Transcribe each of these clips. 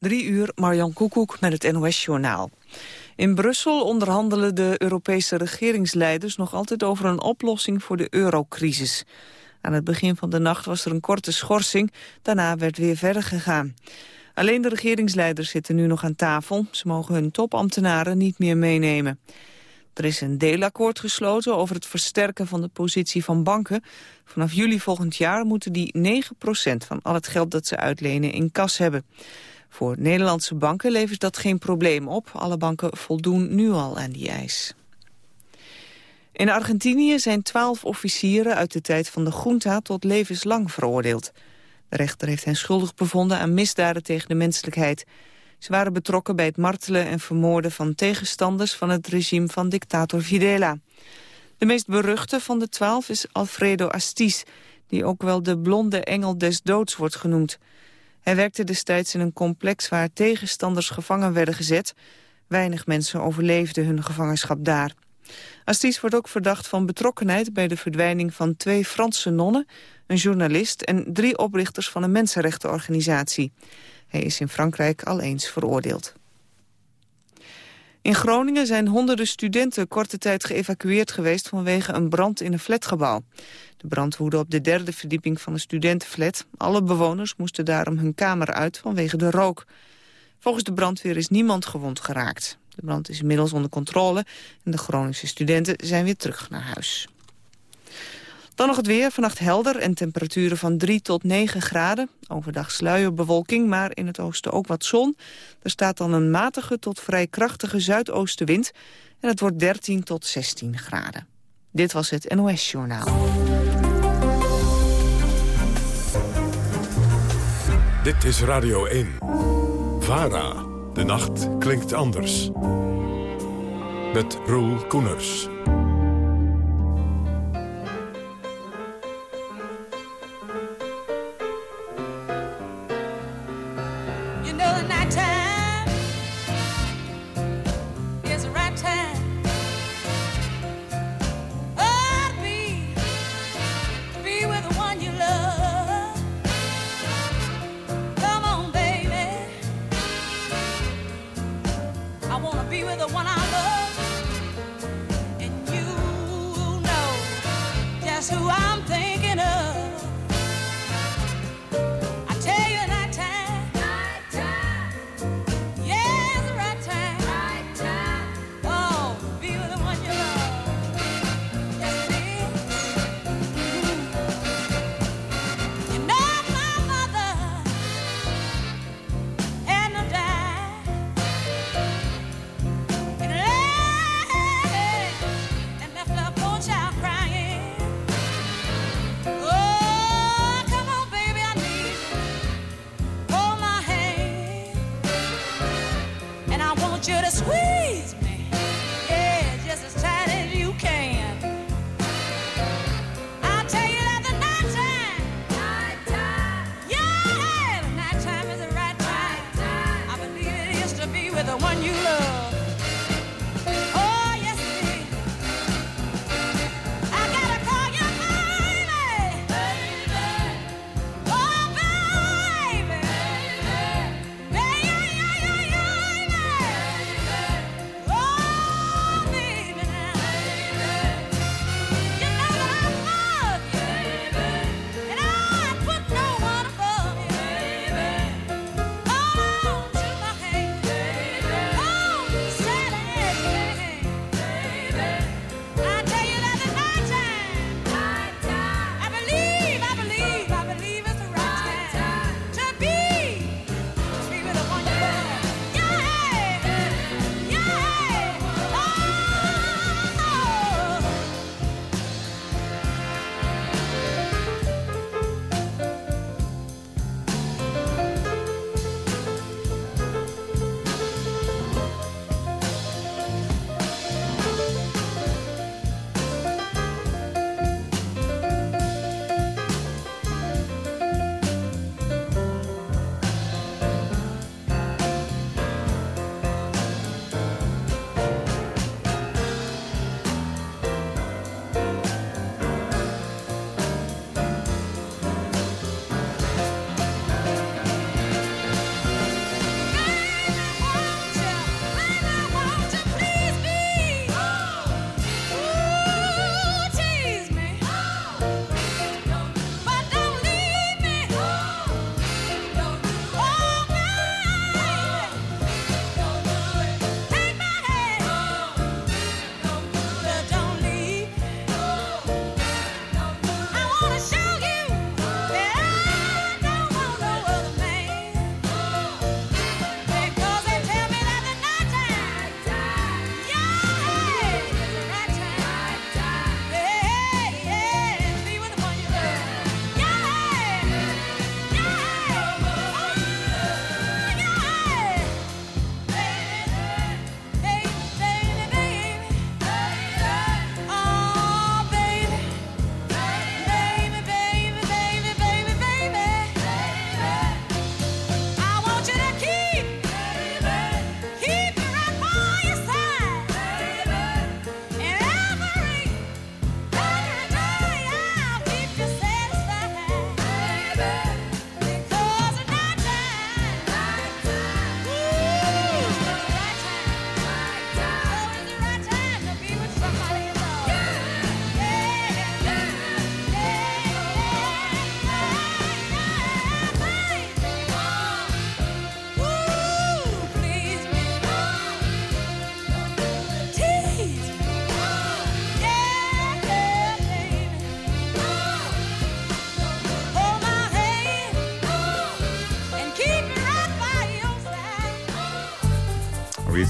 Drie uur, Marjan Koekoek met het NOS-journaal. In Brussel onderhandelen de Europese regeringsleiders nog altijd over een oplossing voor de eurocrisis. Aan het begin van de nacht was er een korte schorsing, daarna werd weer verder gegaan. Alleen de regeringsleiders zitten nu nog aan tafel. Ze mogen hun topambtenaren niet meer meenemen. Er is een deelakkoord gesloten over het versterken van de positie van banken. Vanaf juli volgend jaar moeten die 9% van al het geld dat ze uitlenen in kas hebben. Voor Nederlandse banken levert dat geen probleem op. Alle banken voldoen nu al aan die eis. In Argentinië zijn twaalf officieren uit de tijd van de junta tot levenslang veroordeeld. De rechter heeft hen schuldig bevonden aan misdaden tegen de menselijkheid. Ze waren betrokken bij het martelen en vermoorden van tegenstanders van het regime van dictator Videla. De meest beruchte van de twaalf is Alfredo Astiz, die ook wel de blonde engel des doods wordt genoemd. Hij werkte destijds in een complex waar tegenstanders gevangen werden gezet. Weinig mensen overleefden hun gevangenschap daar. Astiz wordt ook verdacht van betrokkenheid bij de verdwijning van twee Franse nonnen, een journalist en drie oprichters van een mensenrechtenorganisatie. Hij is in Frankrijk al eens veroordeeld. In Groningen zijn honderden studenten korte tijd geëvacueerd geweest vanwege een brand in een flatgebouw. De brand woedde op de derde verdieping van een studentenflat. Alle bewoners moesten daarom hun kamer uit vanwege de rook. Volgens de brandweer is niemand gewond geraakt. De brand is inmiddels onder controle en de Groningse studenten zijn weer terug naar huis. Dan nog het weer. Vannacht helder en temperaturen van 3 tot 9 graden. Overdag sluierbewolking, maar in het oosten ook wat zon. Er staat dan een matige tot vrij krachtige zuidoostenwind. En het wordt 13 tot 16 graden. Dit was het NOS Journaal. Dit is Radio 1. VARA. De nacht klinkt anders. Met Roel Koeners.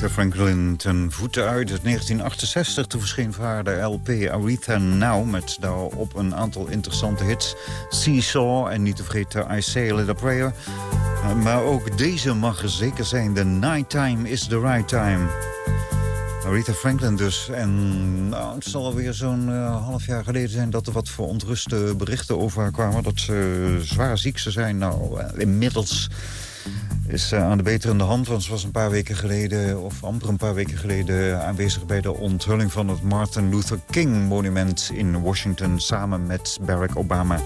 Franklin ten voeten uit. Het 1968 te verscheen voor haar de LP Aretha Now... met daarop een aantal interessante hits. Seesaw en niet te vergeten I Say a Little Prayer. Maar ook deze mag zeker zijn. The night time is the right time. Aretha Franklin dus. En nou, het zal alweer zo'n uh, half jaar geleden zijn... dat er wat verontruste berichten over haar kwamen. Dat ze zwaar ziek zou zijn. Nou, inmiddels is uh, aan de beterende hand. Want ze was een paar weken geleden, of amper een paar weken geleden... aanwezig bij de onthulling van het Martin Luther King monument in Washington... samen met Barack Obama.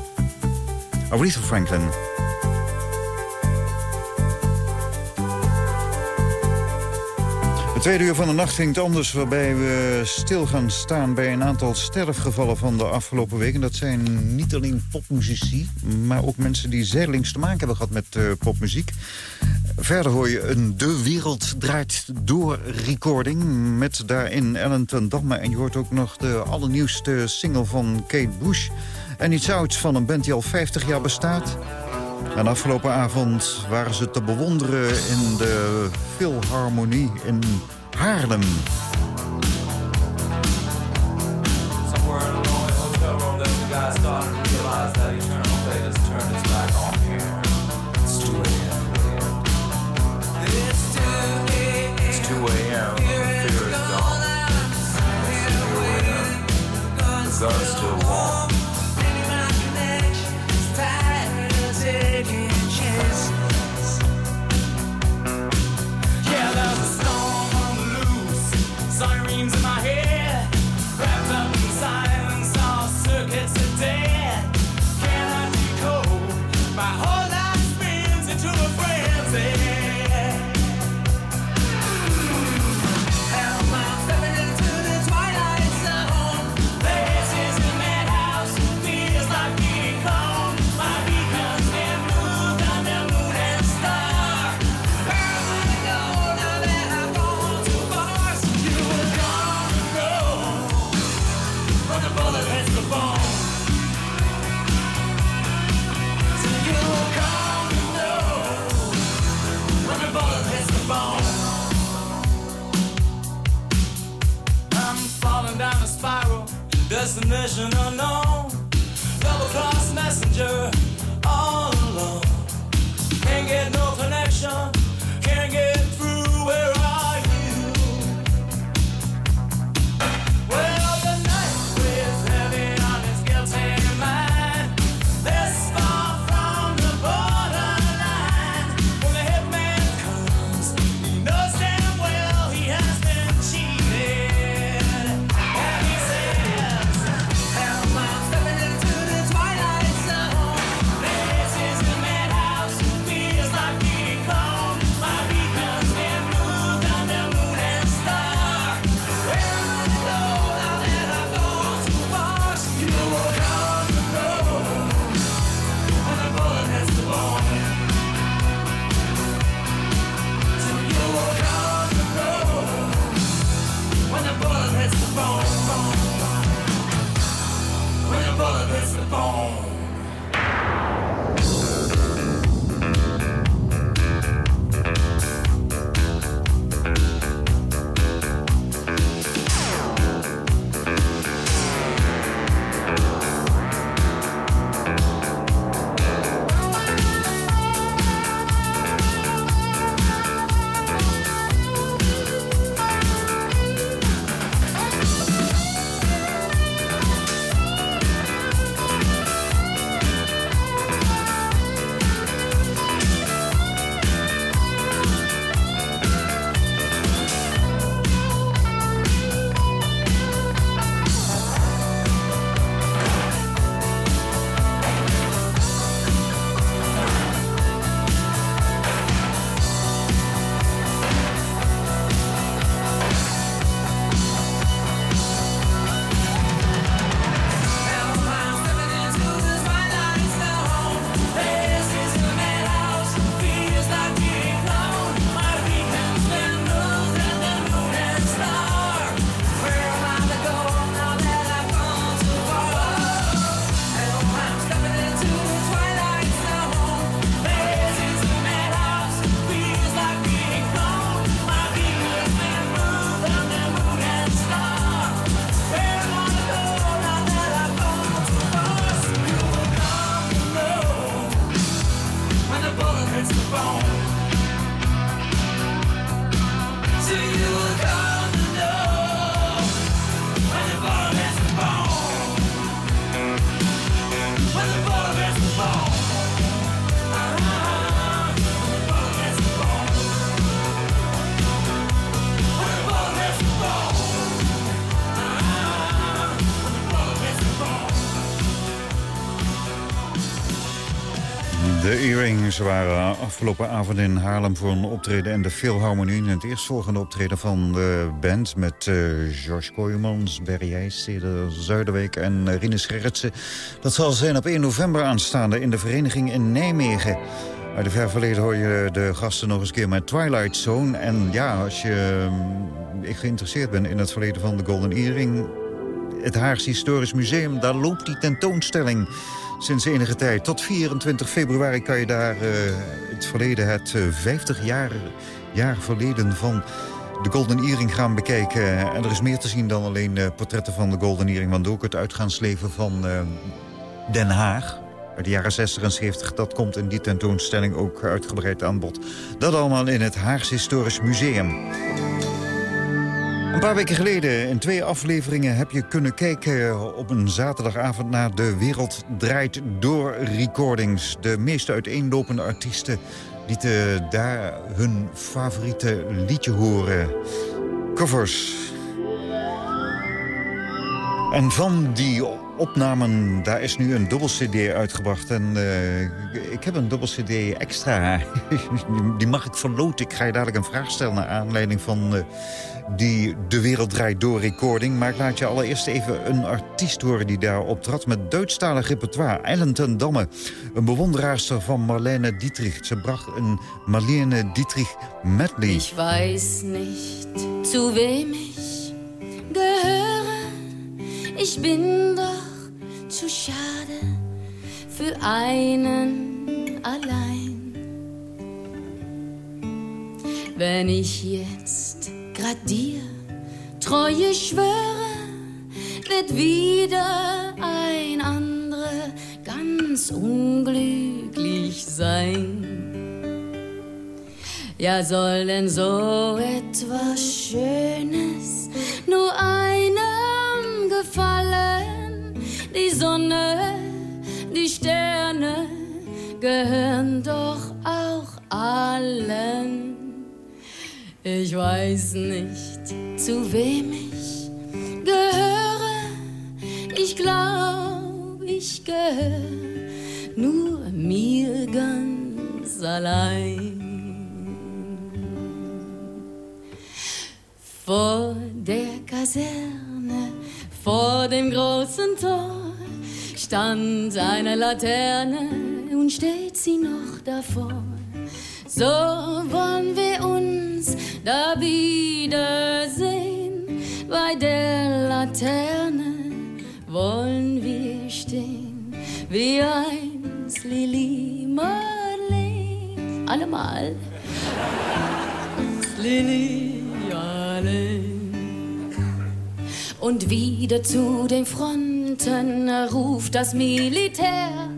Aretha Franklin. tweede uur van de nacht ging het anders... waarbij we stil gaan staan bij een aantal sterfgevallen van de afgelopen weken. Dat zijn niet alleen popmuzici, maar ook mensen die zijdelings te maken hebben gehad met uh, popmuziek. Verder hoor je een De Wereld Draait Door recording... met daarin Ellen ten. En je hoort ook nog de allernieuwste single van Kate Bush. En iets ouds van een band die al 50 jaar bestaat... En afgelopen avond waren ze te bewonderen in de Philharmonie in Haarlem. sun's still warm. Destination unknown. Double cross messenger, all alone. Can't get no connection, can't get Earrings waren afgelopen avond in Haarlem voor een optreden... en de Philharmonie in het eerstvolgende optreden van de band... met uh, George Kooijmans, Berry Heijs, Zuiderweek en uh, Rinus Gerritsen. Dat zal zijn op 1 november aanstaande in de vereniging in Nijmegen. Uit de ver verleden hoor je de gasten nog eens keer met Twilight Zone. En ja, als je uh, geïnteresseerd bent in het verleden van de Golden Earring... het Haagse Historisch Museum, daar loopt die tentoonstelling sinds enige tijd. Tot 24 februari kan je daar uh, het verleden, het uh, 50 jaar, jaar verleden van de Golden Earring gaan bekijken. En er is meer te zien dan alleen uh, portretten van de Golden Earring. Want ook het uitgaansleven van Den Haag. Uit de jaren 60 en 70, dat komt in die tentoonstelling ook uitgebreid aan bod. Dat allemaal in het Haags Historisch Museum. Een paar weken geleden, in twee afleveringen, heb je kunnen kijken op een zaterdagavond naar De Wereld Draait Door Recordings. De meest uiteenlopende artiesten lieten daar hun favoriete liedje horen. Covers. En van die opnamen, daar is nu een dubbel-cd uitgebracht. En uh, ik heb een dubbel-cd extra. die mag ik verloten. Ik ga je dadelijk een vraag stellen naar aanleiding van... Uh, die De Wereld Draait Door recording. Maar ik laat je allereerst even een artiest horen die daar optrad... met Duitsstalig repertoire, Ellen ten Damme. Een bewonderaarster van Marlene Dietrich. Ze bracht een Marlene Dietrich medley. Ich weiß nicht, zu wem ich gehöre. Ich bin doch zu schade für einen allein. Wenn ich jetzt grad dir Treue schwöre, wird wieder ein anderer ganz unglücklich sein. Ja, soll denn so etwas Schönes nur einem gefallen? Die Sonne, die Sterne gehören doch auch allen. Ich weiß nicht, zu wem ich gehöre. Ich glaub, ich gehöre nur mir ganz allein. Vor der Kaserne, dem großen Tor, stand eine Laterne und steht sie noch davor. So wollen wir uns da wiedersehen. Bei der Laterne wollen wir stehen, wie einst Lili Marleen. Alle mal. Lili Und wieder zu den Fronten ruft das Militär.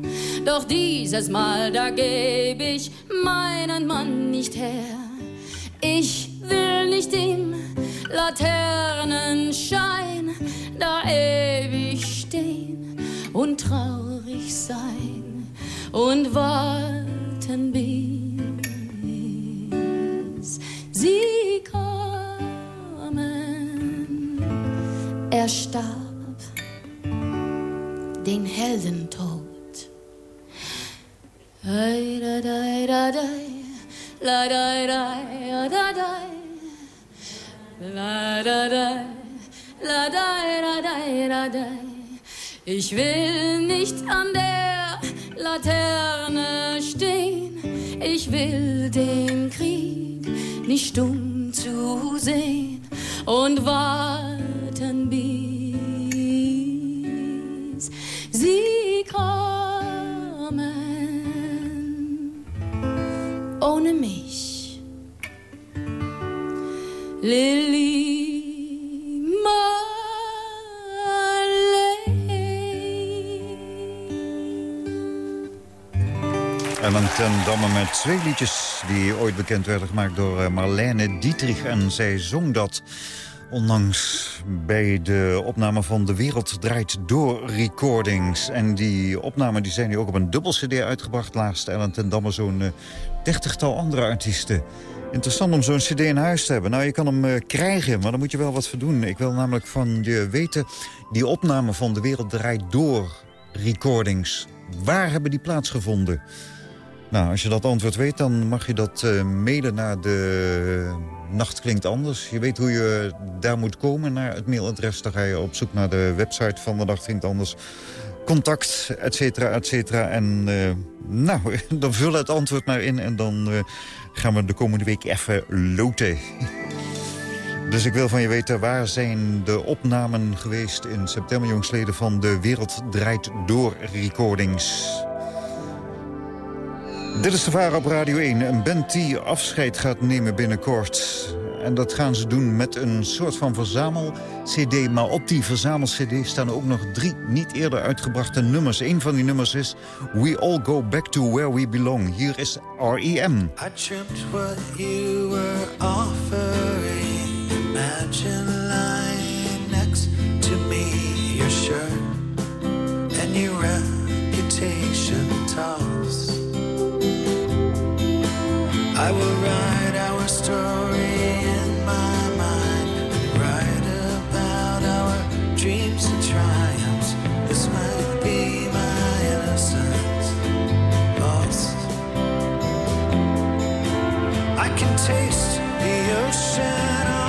Doch dieses Mal, da geb ich meinen Mann nicht her. Ich will nicht im Laternenschein da ewig stehen und traurig sein und warten bis Er starb den Heldentod. Ei, da, da, da, da. La da da da da La da da La da da da da da Ich will nicht an der Laterne stehen Ich will den Krieg nicht stumm zu sehen Und warten bis sie kommen ohne mich. Lily Ellen ten Damme met twee liedjes die ooit bekend werden gemaakt door eh, Marlene Dietrich. En zij zong dat onlangs bij de opname van De Wereld Draait Door recordings. En die opnamen die zijn nu ook op een dubbel cd uitgebracht. Laatst Ellen ten Damme zo'n uh, dertigtal andere artiesten. Interessant om zo'n cd in huis te hebben. Nou, je kan hem uh, krijgen, maar dan moet je wel wat voor doen. Ik wil namelijk van je weten, die opname van De Wereld Draait Door recordings. Waar hebben die plaatsgevonden? Nou, als je dat antwoord weet, dan mag je dat eh, mailen naar de Nacht Klinkt Anders. Je weet hoe je daar moet komen, naar het mailadres. Dan ga je op zoek naar de website van de Nacht Klinkt Anders. Contact, et cetera, et cetera. En eh, nou, dan vul het antwoord maar in en dan eh, gaan we de komende week even loten. Dus ik wil van je weten, waar zijn de opnamen geweest in september jongsleden van de Wereld Draait Door recordings? Dit is de Vara op Radio 1. Een band die afscheid gaat nemen binnenkort. En dat gaan ze doen met een soort van verzamel-cd. Maar op die verzamel-cd staan ook nog drie niet eerder uitgebrachte nummers. Een van die nummers is We All Go Back to Where We Belong. Hier is R.E.M. I dreamt what you were offering. Imagine lying next to me, your shirt and your I will write our story in my mind and write about our dreams and triumphs. This might be my innocence lost. I can taste the ocean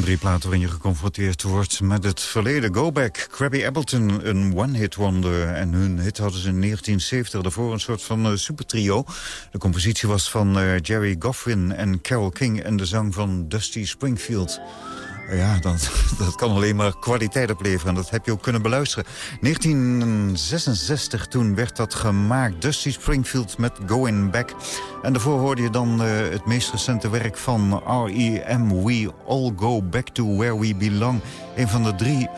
drie platen waarin je geconfronteerd wordt met het verleden. Go Back, Krabby Appleton, een one-hit wonder. En hun hit hadden ze in 1970, daarvoor een soort van uh, supertrio. De compositie was van uh, Jerry Goffin en Carole King... en de zang van Dusty Springfield. Ja, dat, dat kan alleen maar kwaliteit opleveren. Dat heb je ook kunnen beluisteren. 1966, toen werd dat gemaakt. Dusty Springfield met Going Back. En daarvoor hoorde je dan uh, het meest recente werk van R.E.M. We All Go Back to Where We Belong. Een van de drie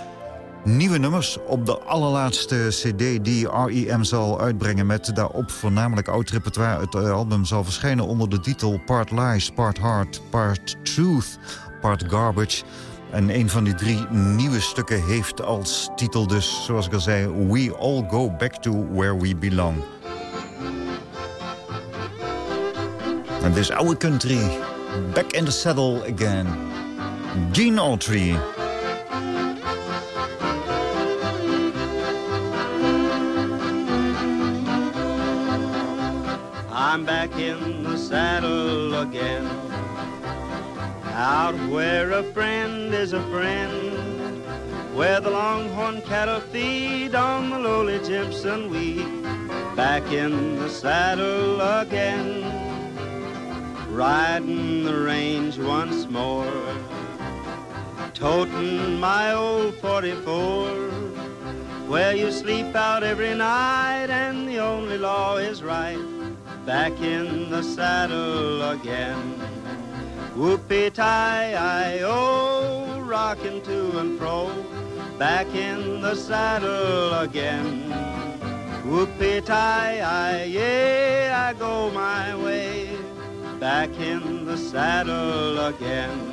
nieuwe nummers op de allerlaatste cd die R.E.M. zal uitbrengen... met daarop voornamelijk oud repertoire. Het uh, album zal verschijnen onder de titel Part Lies, Part Heart, Part Truth... Part Garbage. En een van die drie nieuwe stukken heeft als titel dus, zoals ik al zei... We All Go Back to Where We Belong. En dit is Country. Back in the Saddle Again. Gene Autry. I'm back in the saddle again. Out where a friend is a friend, where the longhorn cattle feed on the lowly Jimson weed. Back in the saddle again, riding the range once more, toting my old 44, where you sleep out every night and the only law is right. Back in the saddle again. Whoopee-tie-I-O, rocking to and fro, back in the saddle again. Whoopee-tie-I, yeah, I go my way, back in the saddle again.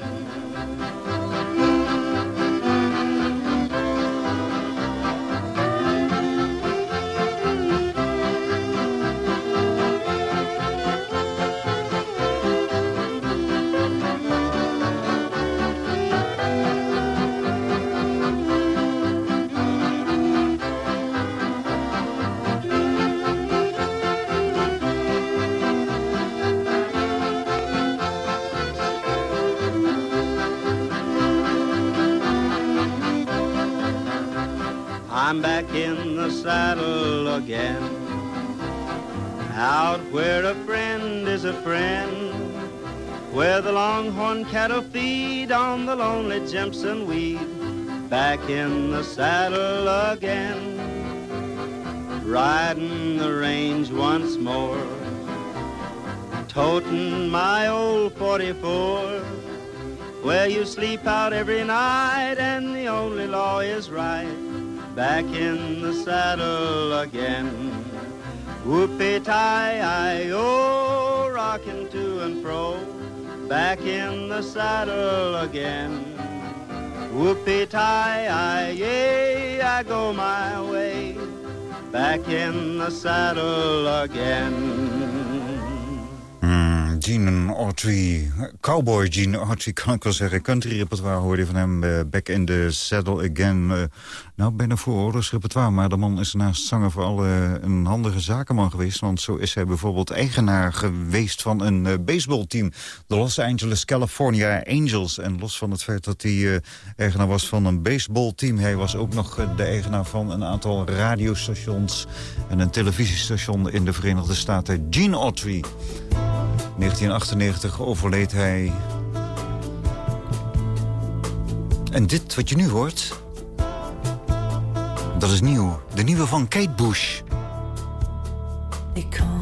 I'm back in the saddle again. Out where a friend is a friend. Where the longhorn cattle feed on the lonely Jimson weed. Back in the saddle again. Riding the range once more. Toting my old 44. Where you sleep out every night and the only law is right back in the saddle again. Whoopee-tie-I-O, rocking to and fro, back in the saddle again. Whoopee-tie-I, yeah, I go my way, back in the saddle again. Gene Autry, cowboy Gene Autry kan ik wel zeggen. Country repertoire hoorde je van hem, uh, Back in the Saddle Again. Uh, nou, bijna repertoire, maar de man is naast zanger vooral uh, een handige zakenman geweest. Want zo is hij bijvoorbeeld eigenaar geweest van een baseballteam. De Los Angeles California Angels. En los van het feit dat hij eigenaar was van een baseballteam... hij was ook nog de eigenaar van een aantal radiostations... en een televisiestation in de Verenigde Staten. Gene Autry. 1998 overleed hij. En dit wat je nu hoort, dat is nieuw. De nieuwe van Kate Bush. They call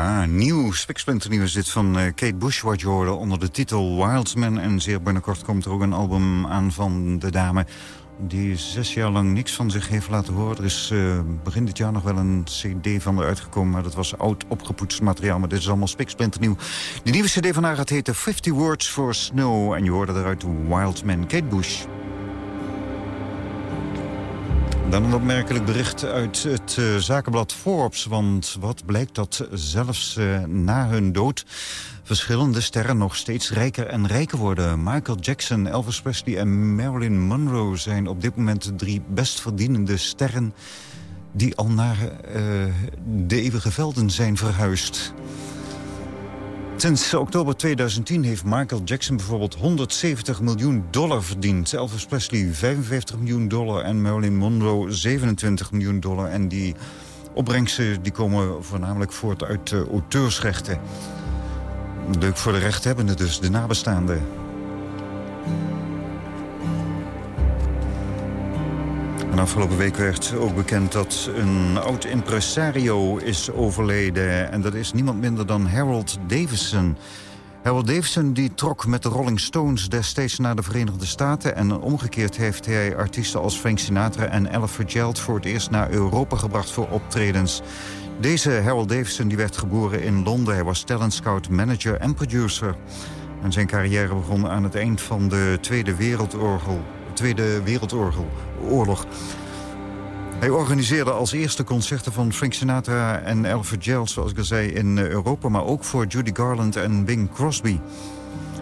Ja, nieuw, spiksplinternieuw is dit van eh, Kate Bush, wat je hoorde onder de titel Wildsman. En zeer binnenkort komt er ook een album aan van de dame... die zes jaar lang niks van zich heeft laten horen. Er is eh, begin dit jaar nog wel een cd van haar uitgekomen... maar dat was oud opgepoetst materiaal, maar dit is allemaal spiksplinternieuw. De nieuwe cd van haar gaat heten 50 Words for Snow... en je hoorde eruit Wildman, Kate Bush. Dan een opmerkelijk bericht uit het eh, zakenblad Forbes. Want wat blijkt dat zelfs eh, na hun dood verschillende sterren nog steeds rijker en rijker worden. Michael Jackson, Elvis Presley en Marilyn Monroe zijn op dit moment de drie best verdienende sterren die al naar eh, de velden zijn verhuisd. Sinds oktober 2010 heeft Michael Jackson bijvoorbeeld 170 miljoen dollar verdiend. Elvis Presley 55 miljoen dollar en Marilyn Monroe 27 miljoen dollar. En die opbrengsten die komen voornamelijk voort uit auteursrechten. Leuk voor de rechthebbenden dus, de nabestaanden. En afgelopen week werd ook bekend dat een oud impresario is overleden. En dat is niemand minder dan Harold Davison. Harold Davison die trok met de Rolling Stones destijds naar de Verenigde Staten... en omgekeerd heeft hij artiesten als Frank Sinatra en Ella Fitzgerald... voor het eerst naar Europa gebracht voor optredens. Deze Harold Davison die werd geboren in Londen. Hij was talent scout, manager en producer. En zijn carrière begon aan het eind van de Tweede Wereldoorlog. Tweede Wereldoorlog. Hij organiseerde als eerste concerten van Frank Sinatra en Ella Fitzgerald, zoals ik al zei, in Europa. Maar ook voor Judy Garland en Bing Crosby.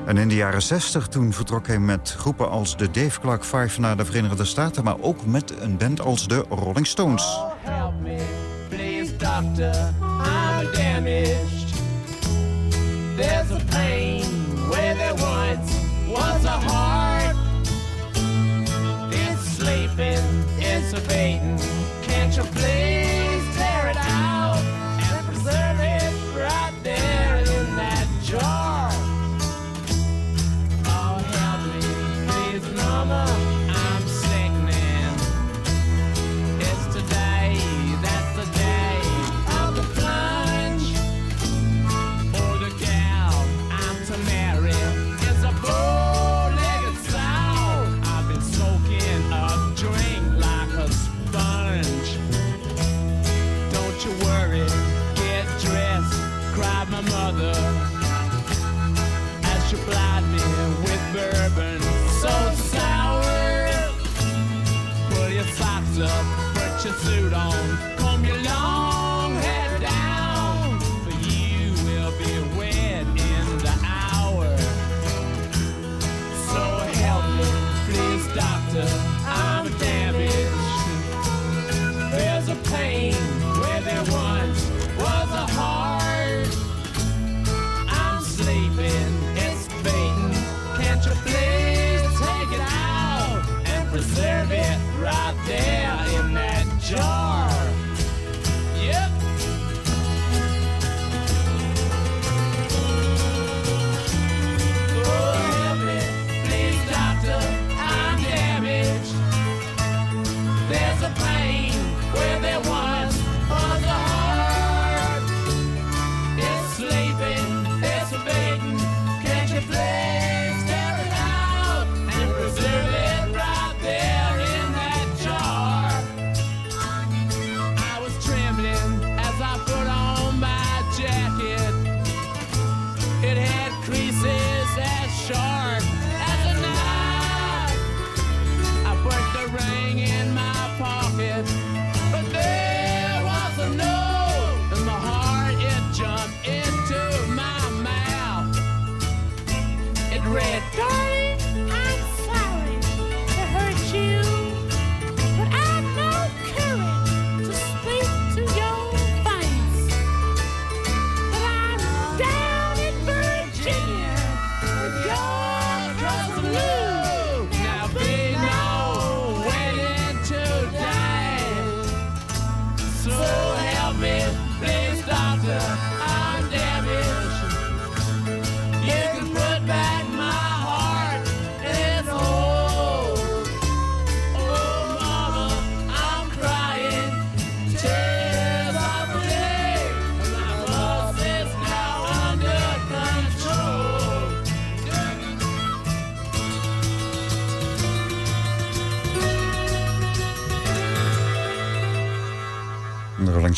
En in de jaren 60 toen vertrok hij met groepen als de Dave Clark Five naar de Verenigde Staten... maar ook met een band als de Rolling Stones. Oh, help me, please. I'm damaged. There's a pain where there once was a heart. It's sleeping, it's a beating. Can't you please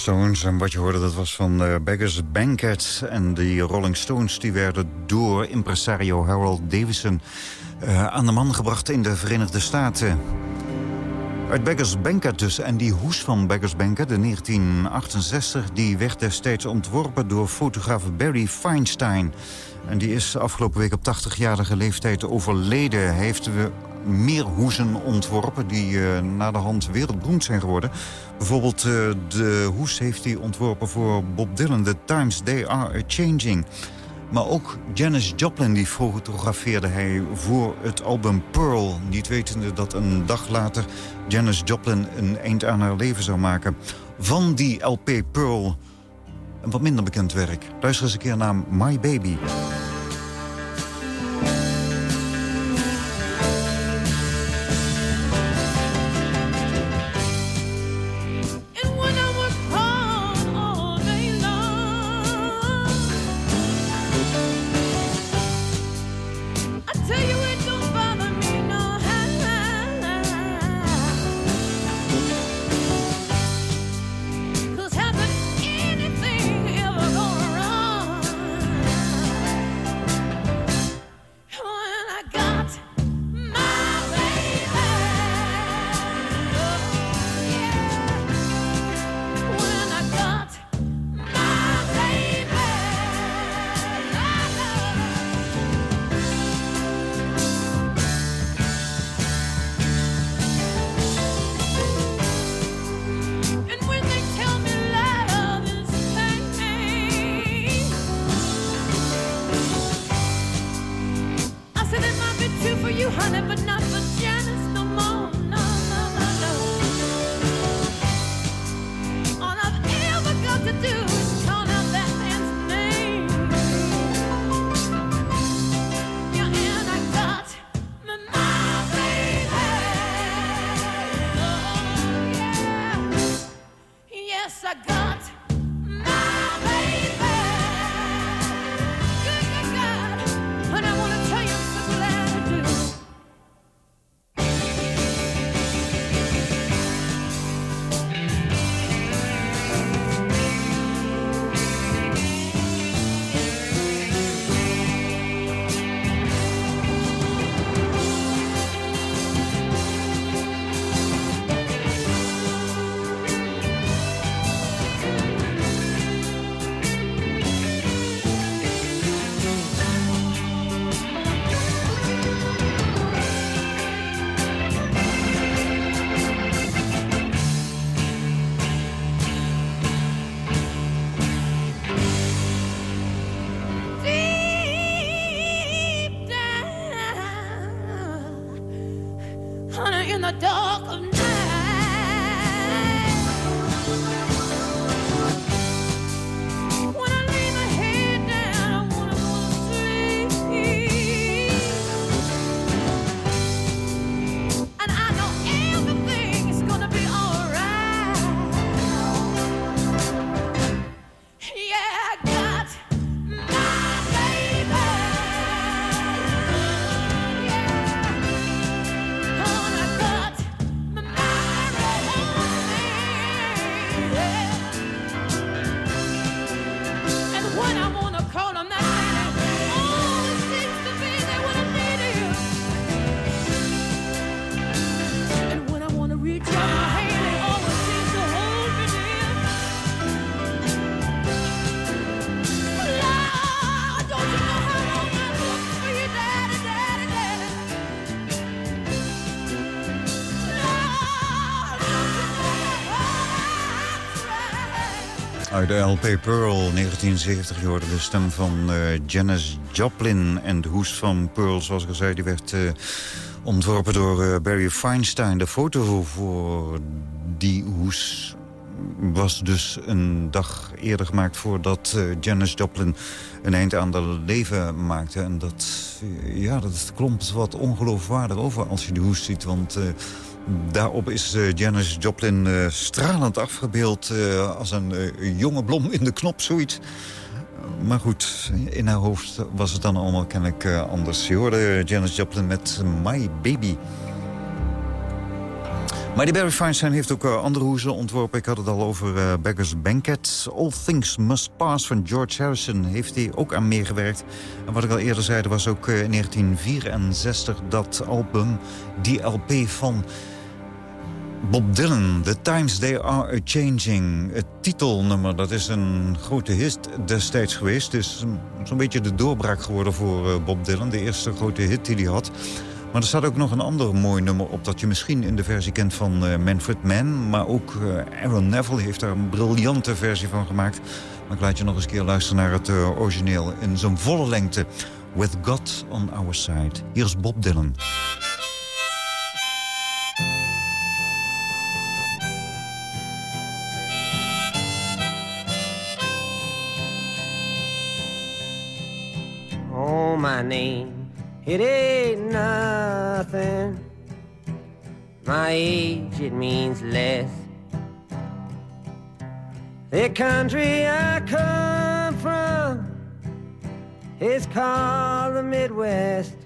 Stones. En wat je hoorde, dat was van uh, Beggars Banquet. En die Rolling Stones die werden door impresario Harold Davison... Uh, aan de man gebracht in de Verenigde Staten. Uit Beggars Banquet dus. En die hoes van Beggars Banquet in 1968... die werd destijds ontworpen door fotograaf Barry Feinstein. En die is afgelopen week op 80-jarige leeftijd overleden. Hij heeft meer hoezen ontworpen die uh, na de hand wereldberoemd zijn geworden. Bijvoorbeeld uh, de hoes heeft hij ontworpen voor Bob Dylan. The Times They Are A Changing. Maar ook Janis Joplin die fotografeerde hij voor het album Pearl. Niet wetende dat een dag later Janis Joplin een eind aan haar leven zou maken. Van die LP Pearl een wat minder bekend werk. Luister eens een keer naar My Baby. De LP Pearl 1970 je hoorde de stem van uh, Janis Joplin. En de hoes van Pearl, zoals ik al zei, die werd uh, ontworpen door uh, Barry Feinstein. De foto voor die hoes was dus een dag eerder gemaakt... voordat Janis Joplin een eind aan haar leven maakte. En dat, ja, dat klomt wat ongeloofwaardig over als je die hoes ziet. Want Daarop is uh, Janis Joplin uh, stralend afgebeeld uh, als een jonge blom in de knop, zoiets. Maar goed, in haar hoofd was het dan allemaal kennelijk anders. Je hoorde Janis Joplin met My Baby. Maar die Barry Feinstein heeft ook eh, andere hoezen ontworpen. Ik had het al over eh, Beggar's Banquet. All Things Must Pass van George Harrison heeft hij ook aan meegewerkt. En wat ik al eerder zei, er was ook eh, in 1964 dat album, die LP van Bob Dylan, The Times They Are A-Changing. Het titelnummer, dat is een grote hit destijds geweest. Het is zo'n beetje de doorbraak geworden voor eh, Bob Dylan. De eerste grote hit die hij had. Maar er staat ook nog een ander mooi nummer op... dat je misschien in de versie kent van eh, Manfred Mann. Maar ook eh, Aaron Neville heeft daar een briljante versie van gemaakt. Maar ik laat je nog eens een keer luisteren naar het origineel... in zijn volle lengte. With God on Our Side. Hier is Bob Dylan. My name, it ain't nothing. My age, it means less. The country I come from is called the Midwest.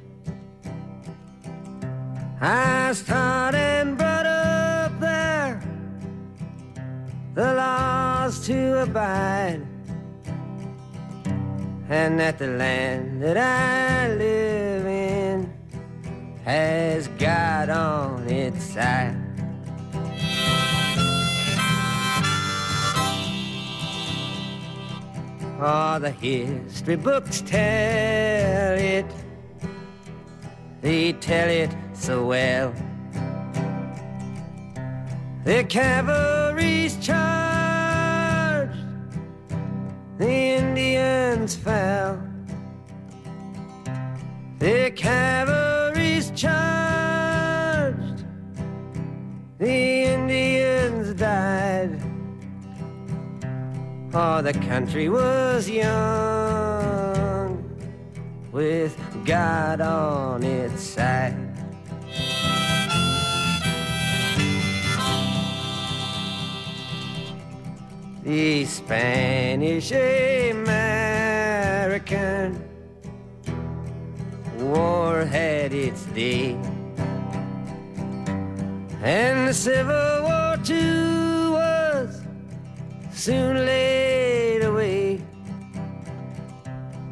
I started and brought up there the laws to abide and that the land that I live in has God on its side. All the history books tell it, they tell it so well. The cavalry's charged the Indians fell. The cavalry's charged, the Indians died. Oh, the country was young with God on its side. The Spanish American War had its day, and the Civil War too was soon laid away,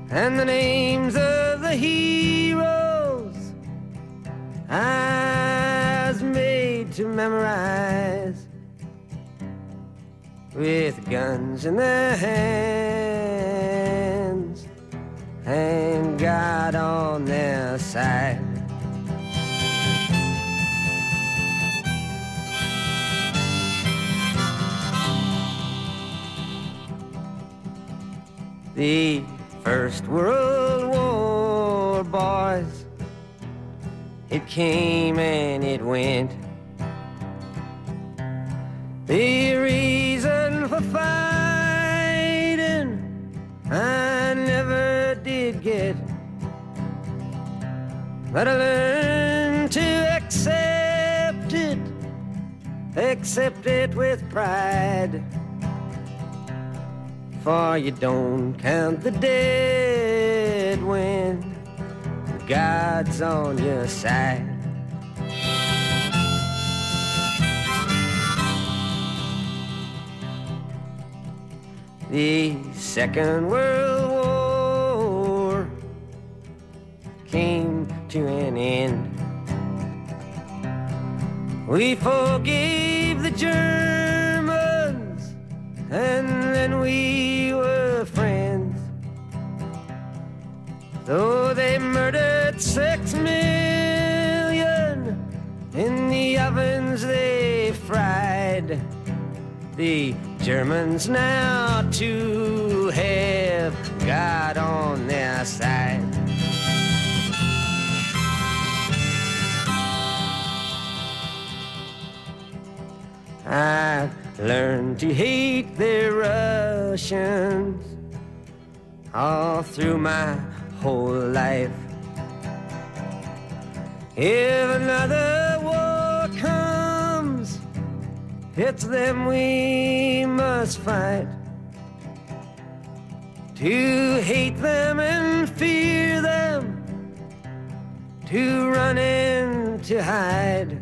and the names of the heroes I was made to memorize with guns in their hands and God on their side. The First World War, boys, it came and it went. The for fighting I never did get, but I learned to accept it, accept it with pride. For you don't count the dead when God's on your side. The Second World War came to an end. We forgave the Germans, and then we were friends. Though they murdered six million in the ovens they fried. The Germans now to have God on their side. I've learned to hate the Russians all through my whole life. If another it's them we must fight. To hate them and fear them, to run and to hide.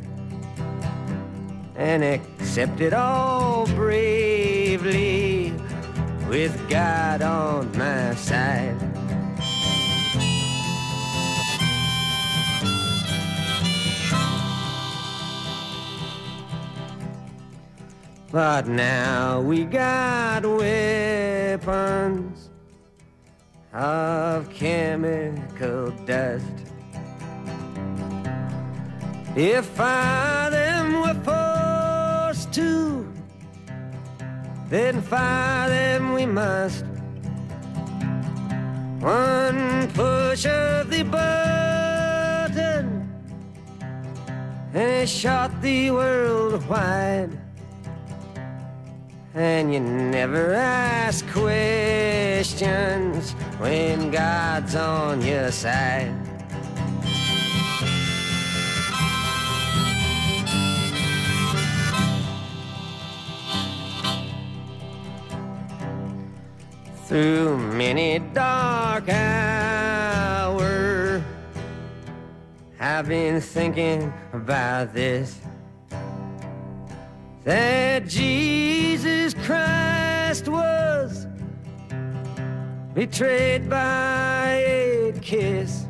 and accept it all bravely with God on my side. But now we got weapons of chemical dust. If fire them were forced to, then fire them we must. One push of the button, and it shot the world wide. And you never ask questions when God's on your side. Through many dark hours, I've been thinking about this that Jesus Christ was betrayed by a kiss.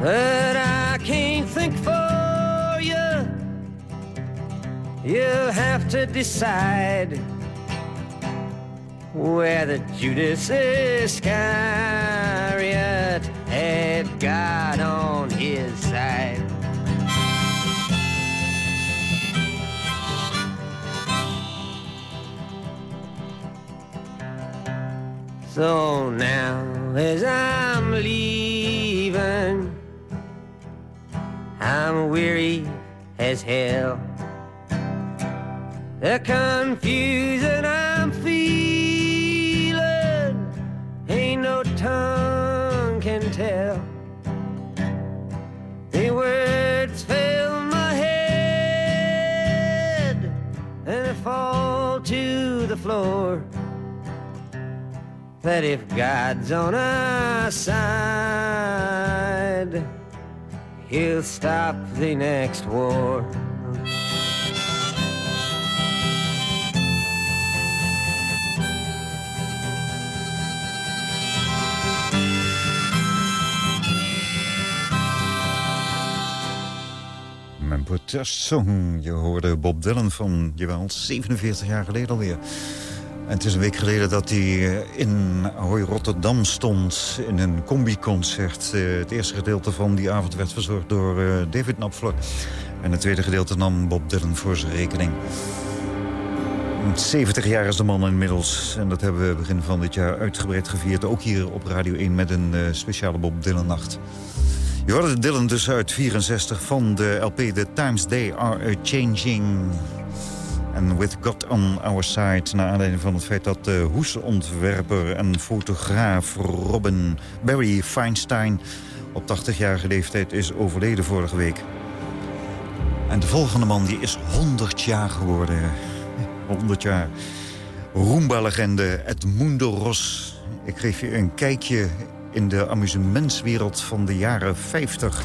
But I can't think for you. You have to decide whether Judas Iscariot had God on So now, as I'm leaving, I'm weary as hell. The confusion I'm feeling ain't no tongue can tell. The words fill my head and I fall to the floor that if God's on our side, he'll stop the next war. Mijn protestsong. Je hoorde Bob Dylan van, jawel, 47 jaar geleden alweer. Het is een week geleden dat hij eh, in Ahoy Rotterdam stond... in een combi-concert. Eh, Het eerste gedeelte van die avond werd verzorgd door eh, David Knopfler. En het tweede gedeelte nam Bob Dylan voor zijn rekening. 70 jaar is de man inmiddels. En dat hebben we begin van dit jaar uitgebreid gevierd. Ook hier op Radio 1 met een speciale Bob Dylan nacht. Je hoorde Dylan dus uit 64 van de LP The Times They Are A-Changing. En With God On Our Side. Naar aanleiding van het feit dat de hoesontwerper en fotograaf Robin Barry Feinstein... op 80-jarige leeftijd is overleden vorige week. En de volgende man die is 100 jaar geworden. 100 jaar. Roomba-legende Edmundo Ros. Ik geef je een kijkje in de amusementswereld van de jaren 50.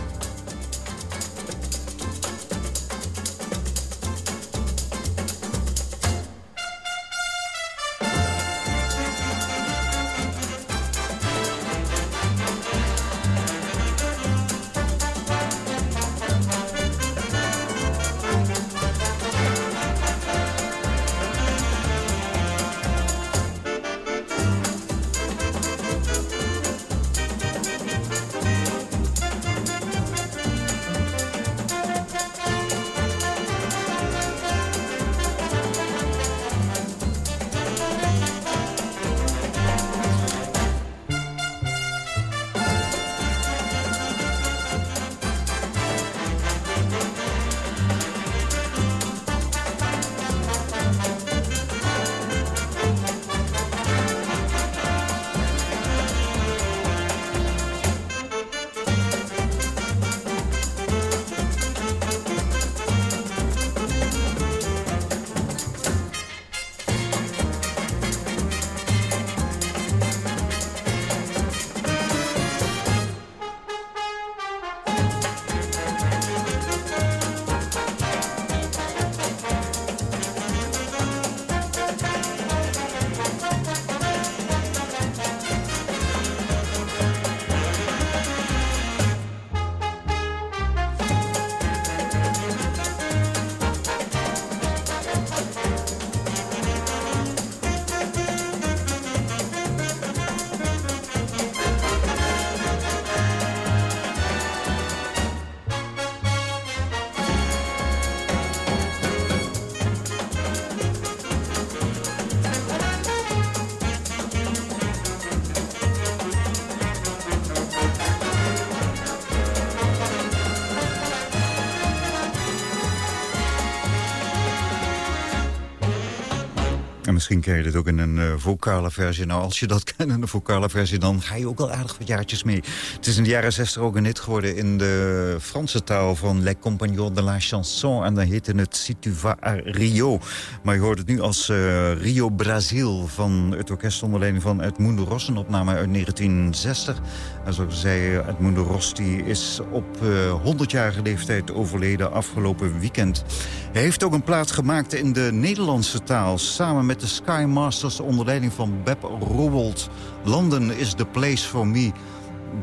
Misschien ken je dit ook in een uh, vocale versie. Nou, als je dat in een vocale versie, dan ga je ook al aardig wat jaartjes mee. Het is in de jaren 60 ook een hit geworden in de Franse taal van Les Compagnons de la Chanson. En dan heette het Si tu vas à Rio. Maar je hoort het nu als uh, Rio Brazil van het orkest onder leiding van Edmundo Ross. Een opname uit 1960. En zoals ik zei, Edmundo Ross die is op uh, 100-jarige leeftijd overleden afgelopen weekend. Hij heeft ook een plaat gemaakt in de Nederlandse taal... samen met de Sky Masters onder leiding van Beb Rowold. London is the place for me.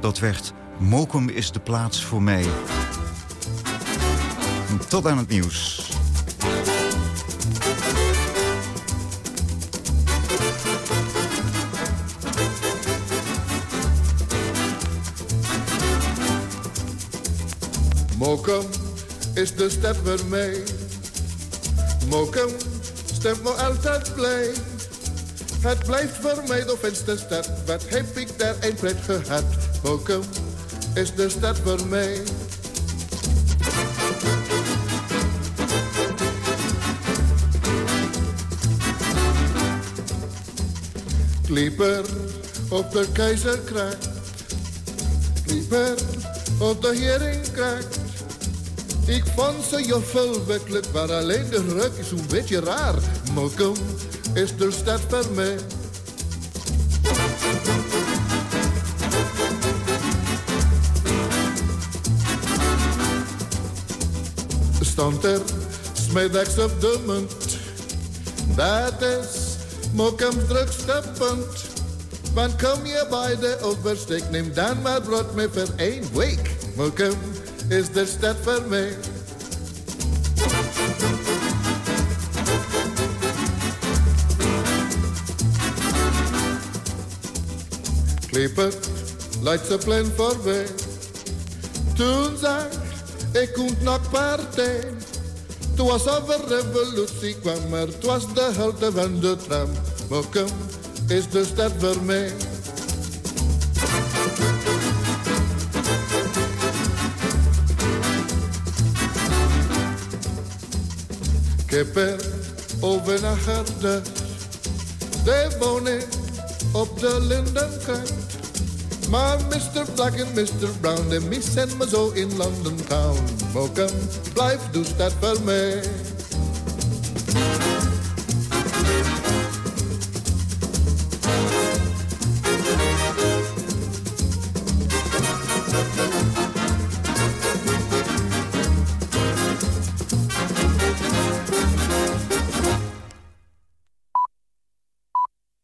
Dat werd Mokum is de plaats voor mij. Tot aan het nieuws. Mokum is de stad voor mij. Mokum stemt me altijd blij. Het blijft voor mij de fijnste stad. Wat heb ik daar een pret gehad. Mokum is de stad voor mij. Klieper op de keizerkracht. Klieper op de heringkracht. Ik vond ze juffel werkelijk, maar alleen de ruk is een beetje raar. Mokum is de stad voor mij. Stond er smiddags op de munt. Dat is Mokums drukste punt. Want kom je bij de oversteek, neem dan maar brood mee voor één week. Mokum is de stad voor mij. Klippert, leidt ze plan voorbij. Toen zag ik komt nog partij. Toen was over revolutie kwam, maar het was de helte van de tram. Mokum is de stad voor mij. heb er over naar. De wonen op de Lindenkant. Maar Mr. Black and Mr. Brown, missen me zo in London Town. Mokum, blijf dus dat voor mij.